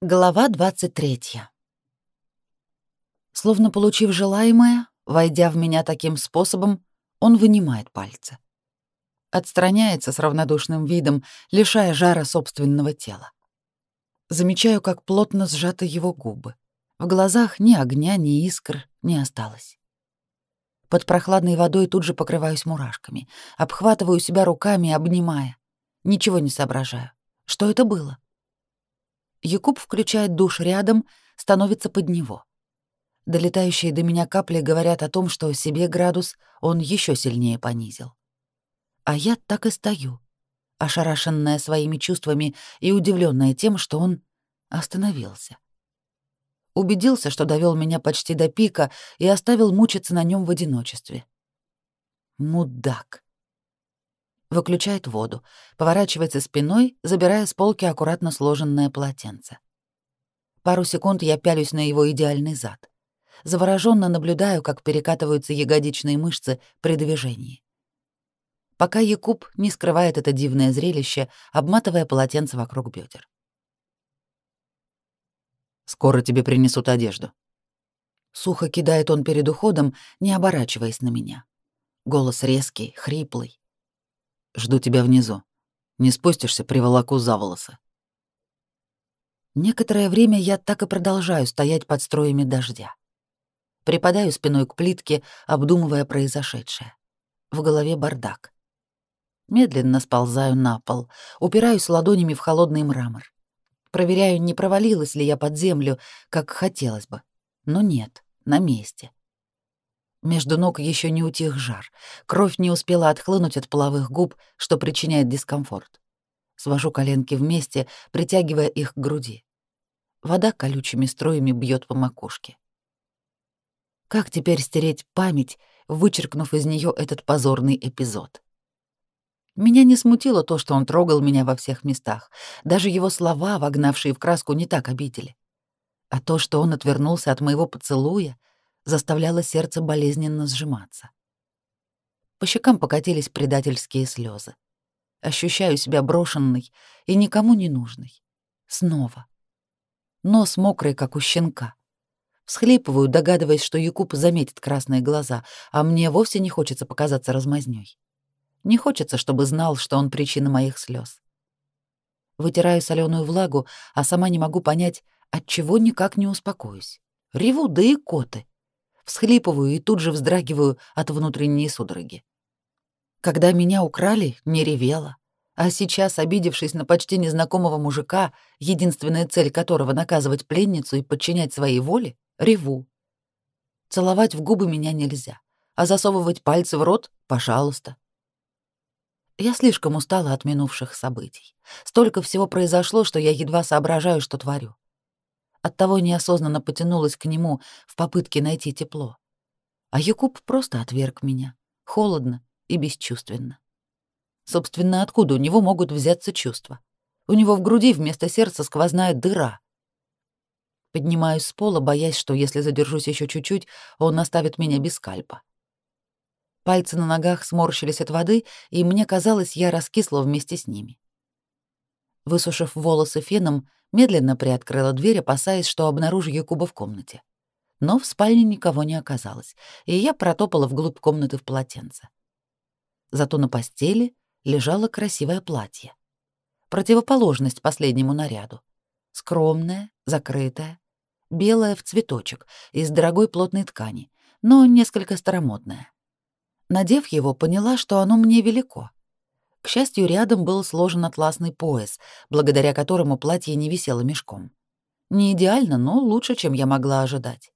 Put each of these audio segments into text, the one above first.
Глава 23. Словно получив желаемое, войдя в меня таким способом, он вынимает пальцы. Отстраняется с равнодушным видом, лишая жара собственного тела. Замечаю, как плотно сжаты его губы. В глазах ни огня, ни искр не осталось. Под прохладной водой тут же покрываюсь мурашками, обхватываю себя руками, обнимая. Ничего не соображаю. Что это было? — Якуб включает душ рядом, становится под него. Долетающие до меня капли говорят о том, что себе градус он еще сильнее понизил. А я так и стою, ошарашенная своими чувствами и удивленная тем, что он остановился. Убедился, что довел меня почти до пика и оставил мучиться на нем в одиночестве. Мудак выключает воду, поворачивается спиной, забирая с полки аккуратно сложенное полотенце. Пару секунд я пялюсь на его идеальный зад. Завороженно наблюдаю, как перекатываются ягодичные мышцы при движении. Пока Якуб не скрывает это дивное зрелище, обматывая полотенце вокруг бедер. «Скоро тебе принесут одежду». Сухо кидает он перед уходом, не оборачиваясь на меня. Голос резкий, хриплый. Жду тебя внизу. Не спустишься, приволоку за волосы. Некоторое время я так и продолжаю стоять под строями дождя. Припадаю спиной к плитке, обдумывая произошедшее. В голове бардак. Медленно сползаю на пол, упираюсь ладонями в холодный мрамор. Проверяю, не провалилась ли я под землю, как хотелось бы. Но нет, на месте. Между ног еще не утих жар. Кровь не успела отхлынуть от половых губ, что причиняет дискомфорт. Свожу коленки вместе, притягивая их к груди. Вода колючими струями бьет по макушке. Как теперь стереть память, вычеркнув из нее этот позорный эпизод? Меня не смутило то, что он трогал меня во всех местах. Даже его слова, вогнавшие в краску, не так обидели. А то, что он отвернулся от моего поцелуя — Заставляло сердце болезненно сжиматься. По щекам покатились предательские слезы. Ощущаю себя брошенной и никому не нужной. Снова. Нос мокрый, как у щенка. Всхлипываю, догадываясь, что Якуб заметит красные глаза, а мне вовсе не хочется показаться размазнёй. Не хочется, чтобы знал, что он причина моих слез. Вытираю соленую влагу, а сама не могу понять, от чего никак не успокоюсь. Реву, да и коты всхлипываю и тут же вздрагиваю от внутренней судороги. Когда меня украли, не ревела. А сейчас, обидевшись на почти незнакомого мужика, единственная цель которого — наказывать пленницу и подчинять своей воле, реву. Целовать в губы меня нельзя, а засовывать пальцы в рот — пожалуйста. Я слишком устала от минувших событий. Столько всего произошло, что я едва соображаю, что творю. Оттого неосознанно потянулась к нему в попытке найти тепло. А Якуб просто отверг меня, холодно и бесчувственно. Собственно, откуда у него могут взяться чувства? У него в груди вместо сердца сквозная дыра. Поднимаюсь с пола, боясь, что если задержусь еще чуть-чуть, он оставит меня без скальпа. Пальцы на ногах сморщились от воды, и мне казалось, я раскисла вместе с ними. Высушив волосы феном, медленно приоткрыла дверь, опасаясь, что обнаружу Якуба в комнате. Но в спальне никого не оказалось, и я протопала вглубь комнаты в полотенце. Зато на постели лежало красивое платье. Противоположность последнему наряду. Скромное, закрытое, белое в цветочек, из дорогой плотной ткани, но несколько старомодное. Надев его, поняла, что оно мне велико — к счастью, рядом был сложен атласный пояс, благодаря которому платье не висело мешком. Не идеально, но лучше, чем я могла ожидать.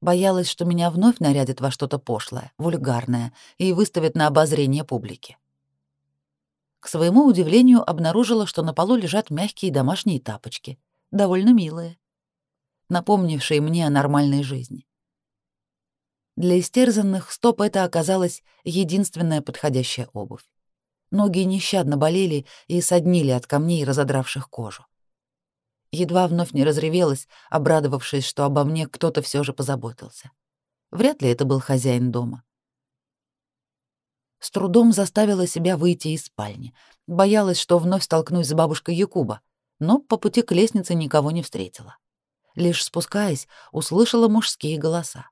Боялась, что меня вновь нарядят во что-то пошлое, вульгарное и выставят на обозрение публики. К своему удивлению обнаружила, что на полу лежат мягкие домашние тапочки, довольно милые, напомнившие мне о нормальной жизни. Для истерзанных стоп это оказалась единственная подходящая обувь. Ноги нещадно болели и соднили от камней, разодравших кожу. Едва вновь не разревелась, обрадовавшись, что обо мне кто-то все же позаботился. Вряд ли это был хозяин дома. С трудом заставила себя выйти из спальни. Боялась, что вновь столкнусь с бабушкой Якуба, но по пути к лестнице никого не встретила. Лишь спускаясь, услышала мужские голоса.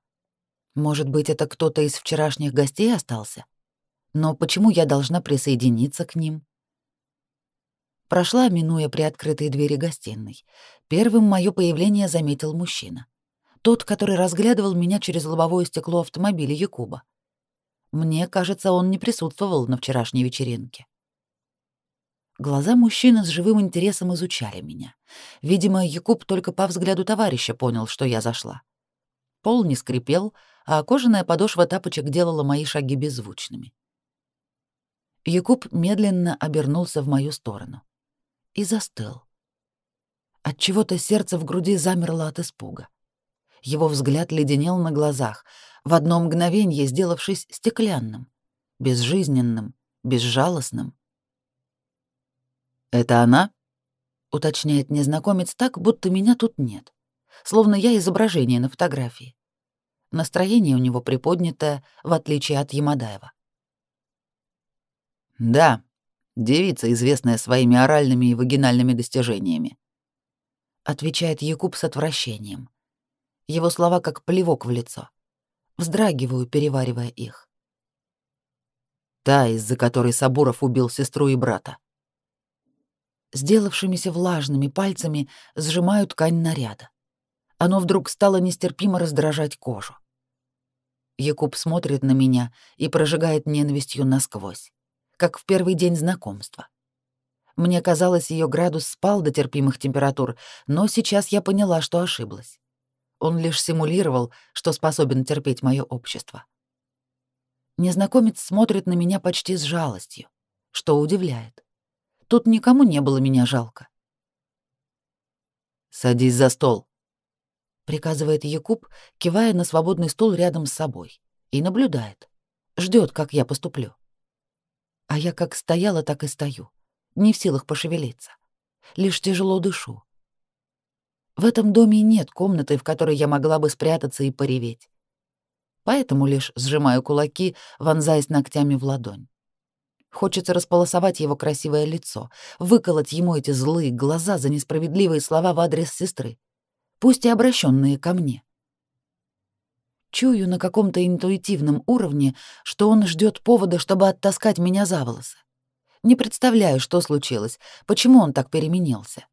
Может быть, это кто-то из вчерашних гостей остался? Но почему я должна присоединиться к ним? Прошла, минуя приоткрытые двери гостиной. Первым мое появление заметил мужчина. Тот, который разглядывал меня через лобовое стекло автомобиля Якуба. Мне кажется, он не присутствовал на вчерашней вечеринке. Глаза мужчины с живым интересом изучали меня. Видимо, Якуб только по взгляду товарища понял, что я зашла. Пол не скрипел, а кожаная подошва тапочек делала мои шаги беззвучными. Якуб медленно обернулся в мою сторону и застыл. От чего-то сердце в груди замерло от испуга. Его взгляд леденел на глазах, в одно мгновение сделавшись стеклянным, безжизненным, безжалостным. «Это она?» — уточняет незнакомец так, будто меня тут нет, словно я изображение на фотографии. Настроение у него приподнятое, в отличие от Ямадаева. Да, девица, известная своими оральными и вагинальными достижениями. Отвечает Якуб с отвращением. Его слова как плевок в лицо. Вздрагиваю, переваривая их. Та, из-за которой Сабуров убил сестру и брата. Сделавшимися влажными пальцами сжимаю ткань наряда. Оно вдруг стало нестерпимо раздражать кожу. Якуб смотрит на меня и прожигает ненавистью насквозь как в первый день знакомства. Мне казалось, ее градус спал до терпимых температур, но сейчас я поняла, что ошиблась. Он лишь симулировал, что способен терпеть мое общество. Незнакомец смотрит на меня почти с жалостью, что удивляет. Тут никому не было меня жалко. «Садись за стол», — приказывает Якуб, кивая на свободный стул рядом с собой, и наблюдает, ждет, как я поступлю. А я как стояла, так и стою, не в силах пошевелиться. Лишь тяжело дышу. В этом доме нет комнаты, в которой я могла бы спрятаться и пореветь. Поэтому лишь сжимаю кулаки, вонзаясь ногтями в ладонь. Хочется располосовать его красивое лицо, выколоть ему эти злые глаза за несправедливые слова в адрес сестры, пусть и обращенные ко мне. — Чую на каком-то интуитивном уровне, что он ждет повода, чтобы оттаскать меня за волосы. Не представляю, что случилось, почему он так переменился.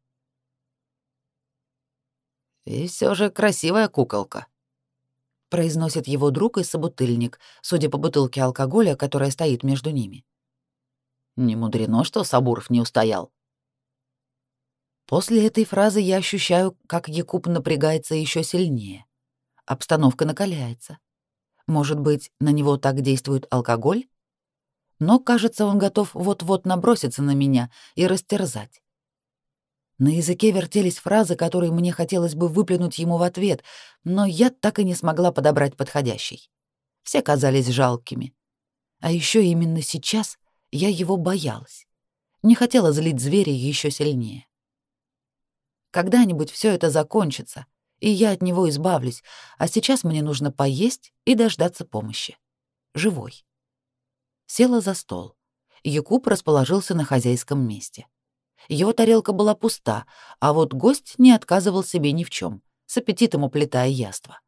«И все же красивая куколка», — произносит его друг и собутыльник, судя по бутылке алкоголя, которая стоит между ними. Не мудрено, что Сабуров не устоял. После этой фразы я ощущаю, как Якуб напрягается еще сильнее. Обстановка накаляется. Может быть, на него так действует алкоголь? Но, кажется, он готов вот-вот наброситься на меня и растерзать. На языке вертелись фразы, которые мне хотелось бы выплюнуть ему в ответ, но я так и не смогла подобрать подходящий. Все казались жалкими. А еще именно сейчас я его боялась. Не хотела злить зверя еще сильнее. Когда-нибудь все это закончится, и я от него избавлюсь, а сейчас мне нужно поесть и дождаться помощи. Живой. Села за стол. Якуб расположился на хозяйском месте. Его тарелка была пуста, а вот гость не отказывал себе ни в чем, с аппетитом уплетая яство.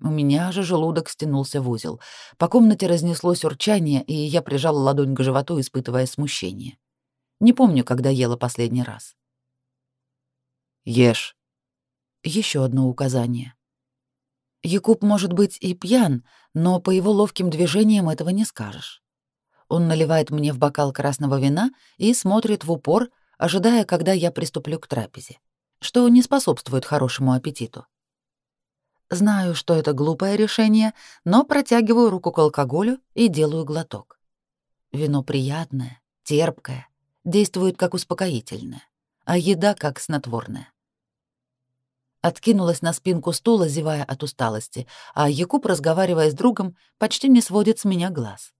У меня же желудок стянулся в узел. По комнате разнеслось урчание, и я прижала ладонь к животу, испытывая смущение. Не помню, когда ела последний раз. «Ешь», еще одно указание. Якуб может быть и пьян, но по его ловким движениям этого не скажешь. Он наливает мне в бокал красного вина и смотрит в упор, ожидая, когда я приступлю к трапезе, что не способствует хорошему аппетиту. Знаю, что это глупое решение, но протягиваю руку к алкоголю и делаю глоток. Вино приятное, терпкое, действует как успокоительное, а еда как снотворная. Откинулась на спинку стула, зевая от усталости, а Якуб, разговаривая с другом, почти не сводит с меня глаз.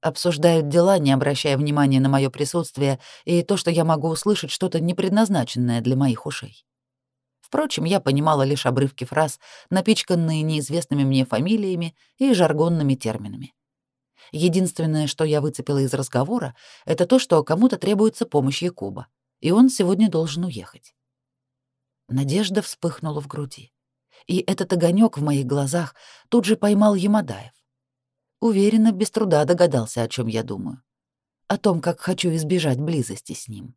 Обсуждают дела, не обращая внимания на мое присутствие и то, что я могу услышать что-то непредназначенное для моих ушей. Впрочем, я понимала лишь обрывки фраз, напичканные неизвестными мне фамилиями и жаргонными терминами. Единственное, что я выцепила из разговора, это то, что кому-то требуется помощь Якуба, и он сегодня должен уехать. Надежда вспыхнула в груди. И этот огонек в моих глазах тут же поймал Ямадаев. Уверенно, без труда догадался, о чем я думаю. О том, как хочу избежать близости с ним.